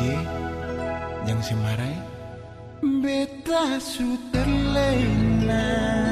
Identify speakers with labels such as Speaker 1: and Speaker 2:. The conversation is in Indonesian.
Speaker 1: benci yang semarai? Beta su terlena